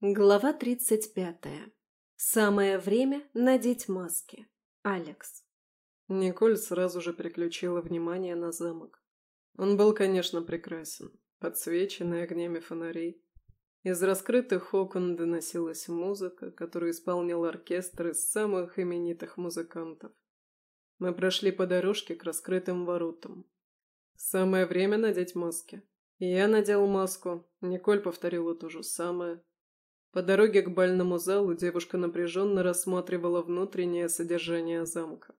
Глава тридцать пятая. Самое время надеть маски. Алекс. Николь сразу же переключила внимание на замок. Он был, конечно, прекрасен, подсвеченный огнями фонарей. Из раскрытых окон доносилась музыка, которую исполнил оркестр из самых именитых музыкантов. Мы прошли по дорожке к раскрытым воротам. Самое время надеть маски. Я надел маску, Николь повторила то же самое. По дороге к бальному залу девушка напряженно рассматривала внутреннее содержание замка.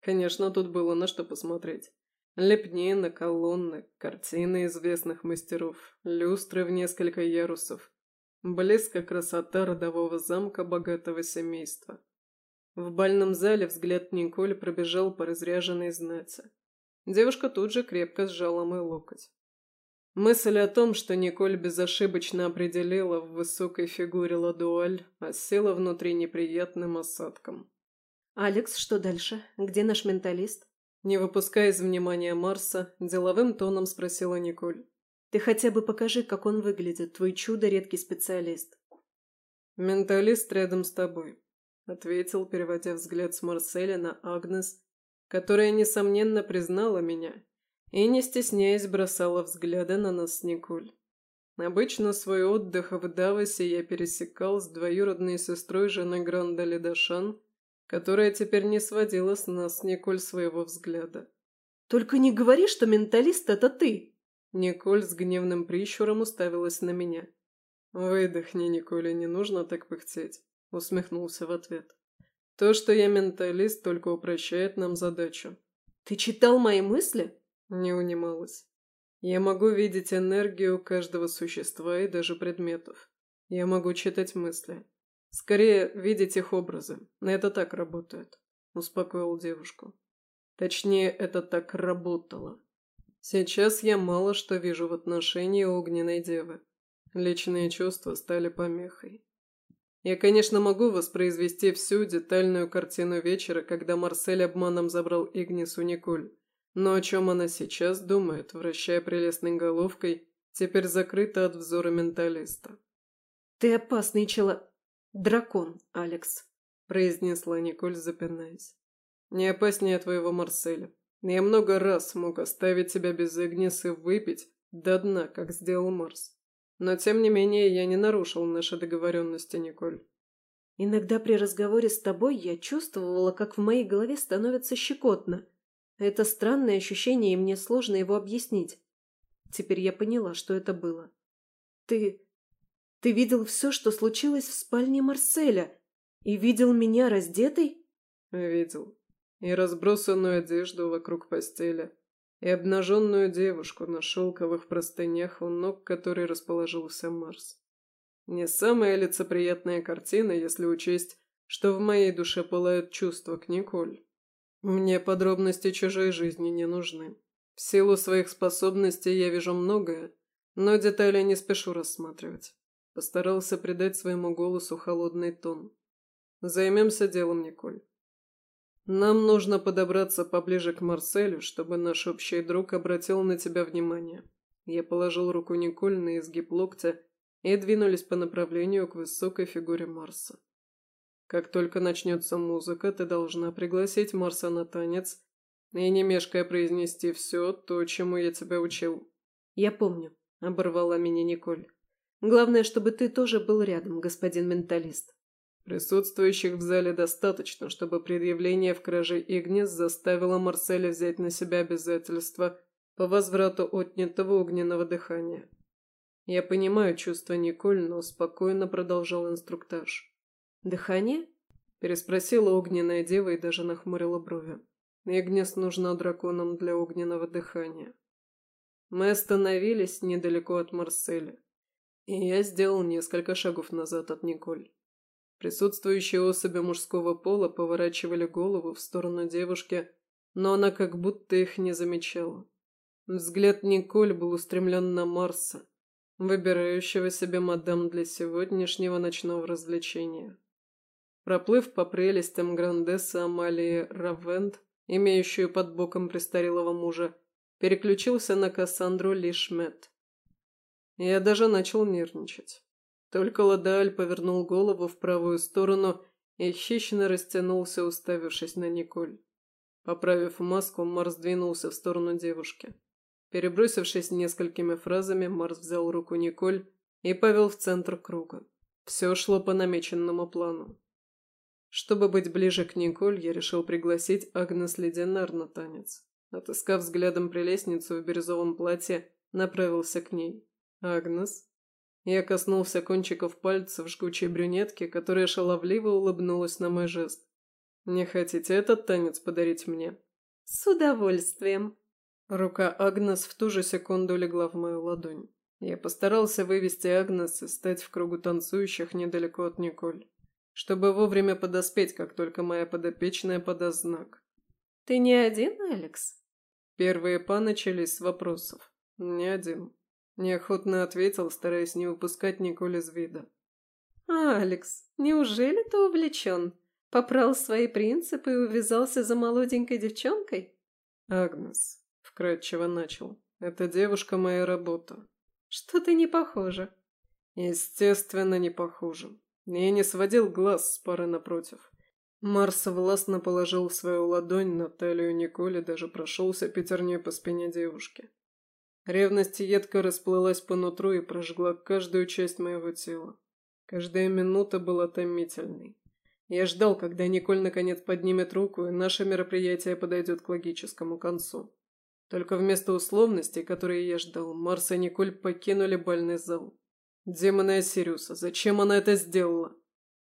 Конечно, тут было на что посмотреть. Лепнина, колонны, картины известных мастеров, люстры в несколько ярусов. Близко красота родового замка богатого семейства. В бальном зале взгляд Николь пробежал по разряженной знати. Девушка тут же крепко сжала мой локоть. Мысль о том, что Николь безошибочно определила в высокой фигуре Ладуаль, осела внутри неприятным осадком. «Алекс, что дальше? Где наш менталист?» Не выпуская из внимания Марса, деловым тоном спросила Николь. «Ты хотя бы покажи, как он выглядит, твой чудо-редкий специалист». «Менталист рядом с тобой», — ответил, переводя взгляд с Марселя на Агнес, которая, несомненно, признала меня и, не стесняясь, бросала взгляды на нас с Николь. Обычно свой отдых в Давосе я пересекал с двоюродной сестрой жены Гранда Ледашан, которая теперь не сводила с нас Николь своего взгляда. «Только не говори, что менталист — это ты!» Николь с гневным прищуром уставилась на меня. «Выдохни, Николе, не нужно так пыхтеть», — усмехнулся в ответ. «То, что я менталист, только упрощает нам задачу». «Ты читал мои мысли?» Не унималась. Я могу видеть энергию каждого существа и даже предметов. Я могу читать мысли. Скорее, видеть их образы. Это так работает. Успокоил девушку. Точнее, это так работало. Сейчас я мало что вижу в отношении огненной девы. Личные чувства стали помехой. Я, конечно, могу воспроизвести всю детальную картину вечера, когда Марсель обманом забрал Игнис у Николь. Но о чем она сейчас думает, вращая прелестной головкой, теперь закрыта от взора менталиста. «Ты опасный чело... дракон, Алекс», – произнесла Николь, запинаясь. «Не опаснее твоего Марселя. Я много раз мог оставить тебя без Игнис и выпить до дна, как сделал Марс. Но, тем не менее, я не нарушил наши договоренности, Николь». «Иногда при разговоре с тобой я чувствовала, как в моей голове становится щекотно», это странное ощущение, и мне сложно его объяснить. Теперь я поняла, что это было. Ты... Ты видел все, что случилось в спальне Марселя? И видел меня раздетой? Видел. И разбросанную одежду вокруг постели. И обнаженную девушку на шелковых простынях, у ног которой расположился Марс. Не самая лицеприятная картина, если учесть, что в моей душе пылают чувства к Николь. Мне подробности чужой жизни не нужны. В силу своих способностей я вижу многое, но детали не спешу рассматривать. Постарался придать своему голосу холодный тон. Займемся делом, Николь. Нам нужно подобраться поближе к Марселю, чтобы наш общий друг обратил на тебя внимание. Я положил руку Николь на изгиб локтя и двинулись по направлению к высокой фигуре Марса. Как только начнется музыка, ты должна пригласить Марса на танец и не мешкая произнести все то, чему я тебя учил». «Я помню», — оборвала меня Николь. «Главное, чтобы ты тоже был рядом, господин менталист». Присутствующих в зале достаточно, чтобы предъявление в краже Игнис заставило Марселя взять на себя обязательства по возврату отнятого огненного дыхания. Я понимаю чувства Николь, но спокойно продолжал инструктаж. «Дыхание?» – переспросила огненная дева и даже нахмурила брови. «Игнес нужна драконам для огненного дыхания». Мы остановились недалеко от Марселя, и я сделал несколько шагов назад от Николь. Присутствующие особи мужского пола поворачивали голову в сторону девушки, но она как будто их не замечала. Взгляд Николь был устремлен на Марса, выбирающего себе мадам для сегодняшнего ночного развлечения. Проплыв по прелестям Грандессы Амалии Равент, имеющую под боком престарелого мужа, переключился на Кассандру Лишмет. Я даже начал нервничать. Только Ладааль повернул голову в правую сторону и хищно растянулся, уставившись на Николь. Поправив маску, Марс двинулся в сторону девушки. Перебросившись несколькими фразами, Марс взял руку Николь и повел в центр круга. Все шло по намеченному плану. Чтобы быть ближе к Николь, я решил пригласить Агнес Леденар на танец. Отыскав взглядом прелестницу в бирюзовом платье, направился к ней. «Агнес?» Я коснулся кончиков пальцев жгучей брюнетки, которая шаловливо улыбнулась на мой жест. «Не хотите этот танец подарить мне?» «С удовольствием». Рука Агнес в ту же секунду легла в мою ладонь. Я постарался вывести Агнес и стать в кругу танцующих недалеко от Николь, чтобы вовремя подоспеть, как только моя подопечная подаст знак. «Ты не один, Алекс?» Первые па начались с вопросов. «Не один». Неохотно ответил, стараясь не упускать Николь из вида. «Алекс, неужели ты увлечен? Попрал свои принципы и увязался за молоденькой девчонкой?» «Агнес», — вкратчиво начал, — «эта девушка моя работа. Что-то не похоже. Естественно, не похоже. Я не сводил глаз с пары напротив. Марс властно положил свою ладонь на талию Николи, даже прошелся пятерней по спине девушки. Ревность едко расплылась по нутру и прожгла каждую часть моего тела. Каждая минута была томительной. Я ждал, когда Николь наконец поднимет руку, и наше мероприятие подойдет к логическому концу. Только вместо условностей, которые я ждал, Марс и Николь покинули бальный зал. Демоны Сириуса, зачем она это сделала?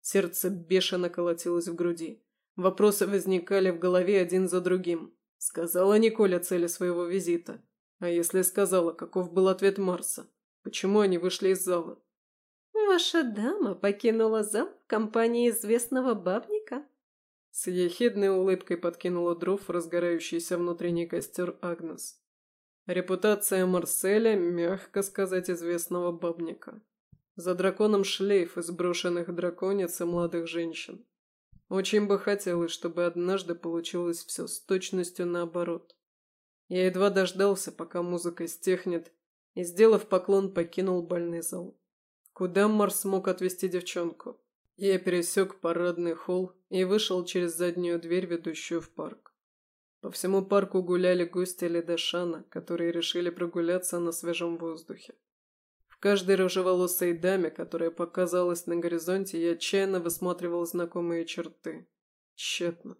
Сердце бешено колотилось в груди. Вопросы возникали в голове один за другим. Сказала Николь о цели своего визита. А если сказала, каков был ответ Марса? Почему они вышли из зала? «Ваша дама покинула зал в компании известного бабника?» С ехидной улыбкой подкинула дров разгорающийся внутренний костер Агнес. Репутация Марселя, мягко сказать, известного бабника. За драконом шлейф из брошенных драконец и молодых женщин. Очень бы хотелось, чтобы однажды получилось все с точностью наоборот. Я едва дождался, пока музыка стихнет, и, сделав поклон, покинул бальный зал. Куда Марс мог отвезти девчонку? Я пересек парадный холл и вышел через заднюю дверь, ведущую в парк. По всему парку гуляли гости Ледашана, которые решили прогуляться на свежем воздухе. В каждой рыжеволосой даме, которая показалась на горизонте, я отчаянно высматривал знакомые черты. Тщетно.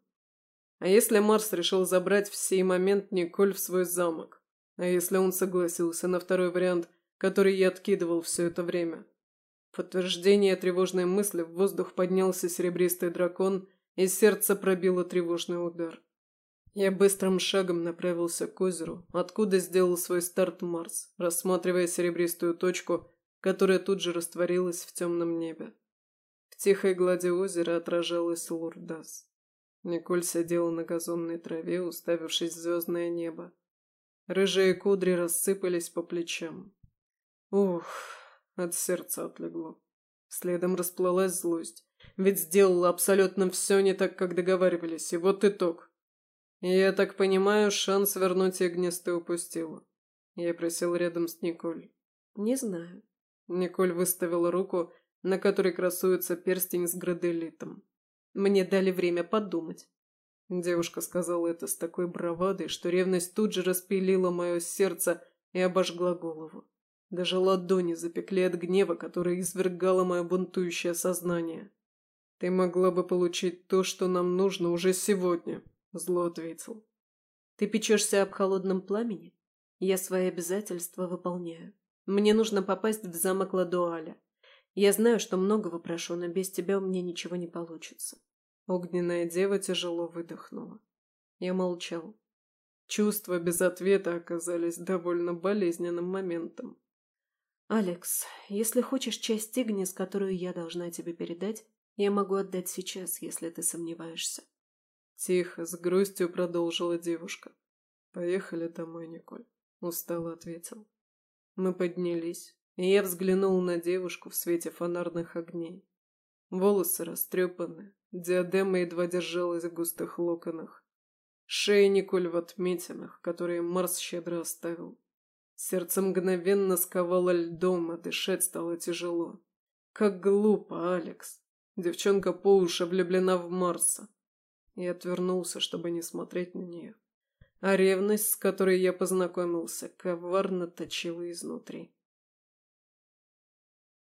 А если Марс решил забрать в сей момент Николь в свой замок? А если он согласился на второй вариант, который я откидывал все это время? подтверждение тревожной мысли в воздух поднялся серебристый дракон, и сердце пробило тревожный удар. Я быстрым шагом направился к озеру, откуда сделал свой старт Марс, рассматривая серебристую точку, которая тут же растворилась в темном небе. В тихой глади озера отражалась Лурдас. Николь сидела на газонной траве, уставившись в звездное небо. Рыжие кудри рассыпались по плечам. Ух, от сердца отлегло. Следом расплылась злость. Ведь сделала абсолютно все не так, как договаривались, и вот итог. Я так понимаю, шанс вернуть Игнес ты упустила. Я присел рядом с Николь. Не знаю. Николь выставила руку, на которой красуется перстень с граделитом. Мне дали время подумать. Девушка сказала это с такой бравадой, что ревность тут же распилила мое сердце и обожгла голову. Даже ладони запекли от гнева, который извергало мое бунтующее сознание. «Ты могла бы получить то, что нам нужно уже сегодня», — зло ответил. «Ты печешься об холодном пламени? Я свои обязательства выполняю. Мне нужно попасть в замок Ладуаля. Я знаю, что многого прошу, но без тебя у меня ничего не получится». Огненная дева тяжело выдохнула. Я молчал. Чувства без ответа оказались довольно болезненным моментом. «Алекс, если хочешь часть Игнис, которую я должна тебе передать, я могу отдать сейчас, если ты сомневаешься». Тихо, с грустью продолжила девушка. «Поехали домой, Николь», — устало ответил. Мы поднялись, и я взглянул на девушку в свете фонарных огней. Волосы растрепаны, диадема едва держалась в густых локонах. Шея Николь в отметинах, которые Марс щедро оставил. Сердце мгновенно сковало льдом, а дышать стало тяжело. Как глупо, Алекс. Девчонка по уши влюблена в Марса. И отвернулся, чтобы не смотреть на нее. А ревность, с которой я познакомился, коварно точила изнутри.